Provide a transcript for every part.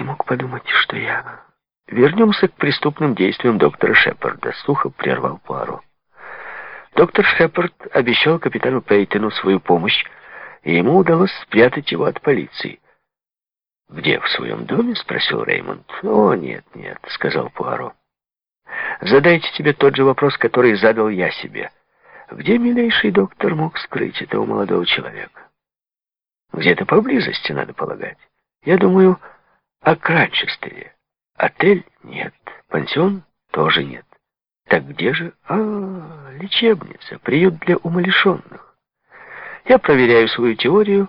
ты мог подумать, что я... Вернемся к преступным действиям доктора Шепарда, сухо прервал Пуаро. Доктор Шепард обещал капитану Пейтону свою помощь, и ему удалось спрятать его от полиции. «Где, в своем доме?» — спросил Реймонд. «О, нет, нет», — сказал Пуаро. «Задайте тебе тот же вопрос, который задал я себе. Где милейший доктор мог скрыть этого молодого человека? Где-то поблизости, надо полагать. Я думаю, о Кранчестере. Отель нет, пансион тоже нет. Так где же? А, лечебница, приют для умалишенных. Я проверяю свою теорию,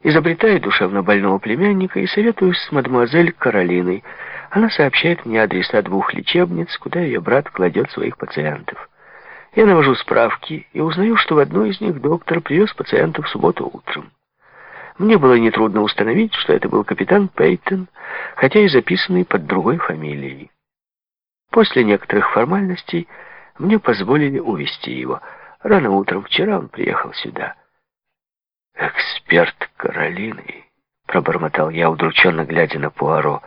изобретаю душевно больного племянника и советуюсь с мадемуазель Каролиной. Она сообщает мне адреса двух лечебниц, куда ее брат кладет своих пациентов. Я навожу справки и узнаю, что в одной из них доктор привез пациента в субботу утром. Мне было нетрудно установить, что это был капитан Пейтон, хотя и записанный под другой фамилией. После некоторых формальностей мне позволили увезти его. Рано утром вчера он приехал сюда. «Эксперт Каролины», — пробормотал я, удрученно глядя на Пуаро.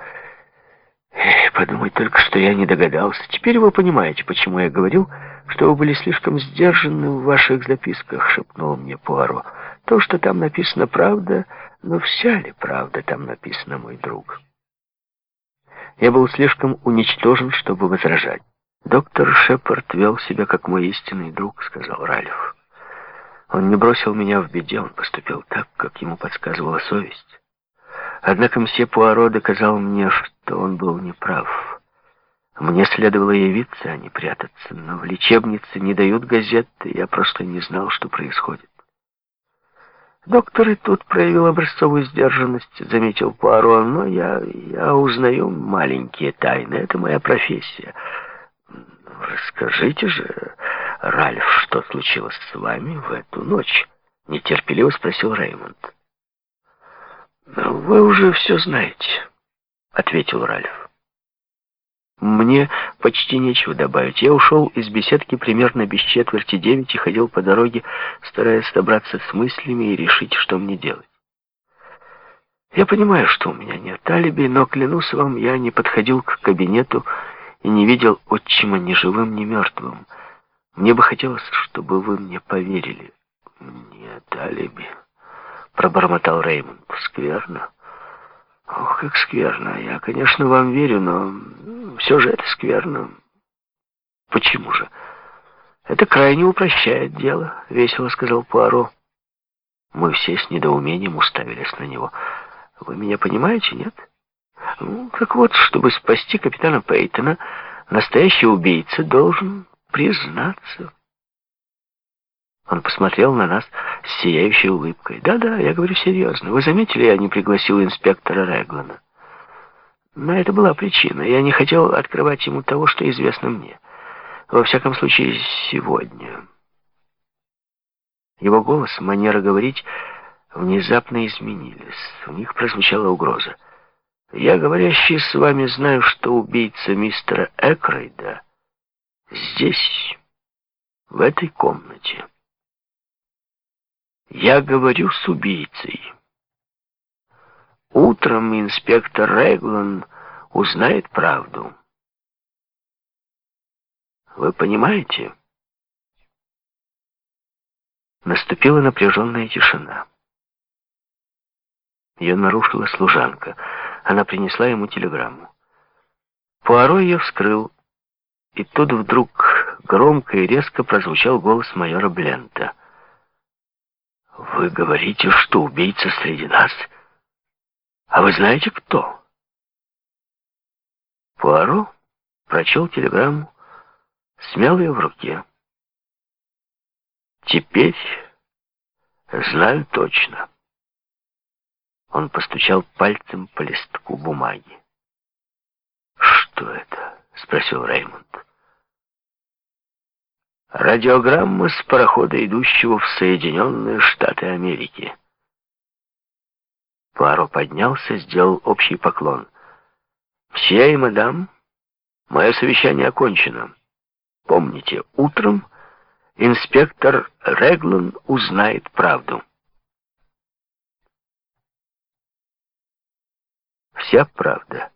«Эх, подумать только, что я не догадался. Теперь вы понимаете, почему я говорил, что вы были слишком сдержаны в ваших записках», — шепнул мне Пуаро. То, что там написано, правда, но вся ли правда там написана, мой друг? Я был слишком уничтожен, чтобы возражать. «Доктор Шепард вел себя как мой истинный друг», — сказал Ральф. «Он не бросил меня в беде, он поступил так, как ему подсказывала совесть. Однако мсье Пуаро доказал мне, что он был неправ. Мне следовало явиться, а не прятаться, но в лечебнице не дают газет, и я просто не знал, что происходит. Доктор и тут проявил образцовую сдержанность, заметил Пуаро, но я, я узнаю маленькие тайны, это моя профессия. Расскажите же, Ральф, что случилось с вами в эту ночь? Нетерпеливо спросил Реймонд. Вы уже все знаете, ответил Ральф. Мне почти нечего добавить. Я ушел из беседки примерно без четверти девять и ходил по дороге, стараясь собраться с мыслями и решить, что мне делать. Я понимаю, что у меня нет алиби, но, клянусь вам, я не подходил к кабинету и не видел отчима ни живым, ни мертвым. Мне бы хотелось, чтобы вы мне поверили. Нет алиби, пробормотал Реймонд. Скверно. Ох, как скверно. Я, конечно, вам верю, но все же это скверно. Почему же? Это крайне упрощает дело, весело сказал Пуаро. Мы все с недоумением уставились на него. Вы меня понимаете, нет? Ну, так вот, чтобы спасти капитана Пейтона, настоящий убийца должен признаться. Он посмотрел на нас с сияющей улыбкой. «Да-да, я говорю серьезно. Вы заметили, я не пригласил инспектора Реглана. Но это была причина. Я не хотел открывать ему того, что известно мне. Во всяком случае, сегодня». Его голос, манера говорить внезапно изменились. В них прозвучала угроза. «Я, говорящий с вами, знаю, что убийца мистера Экрейда здесь, в этой комнате». Я говорю с убийцей. Утром инспектор Реглан узнает правду. Вы понимаете? Наступила напряженная тишина. Ее нарушила служанка. Она принесла ему телеграмму. Пуаро ее вскрыл, и тут вдруг громко и резко прозвучал голос майора Блента — «Вы говорите, что убийца среди нас? А вы знаете, кто?» Пуаро прочел телеграмму, смял ее в руке. «Теперь знаю точно». Он постучал пальцем по листку бумаги. «Что это?» — спросил Реймонд. Радиограмма с парохода, идущего в Соединенные Штаты Америки. Пуаро поднялся, сделал общий поклон. «Мсье и мадам, мое совещание окончено. Помните, утром инспектор Реглан узнает правду». вся правда.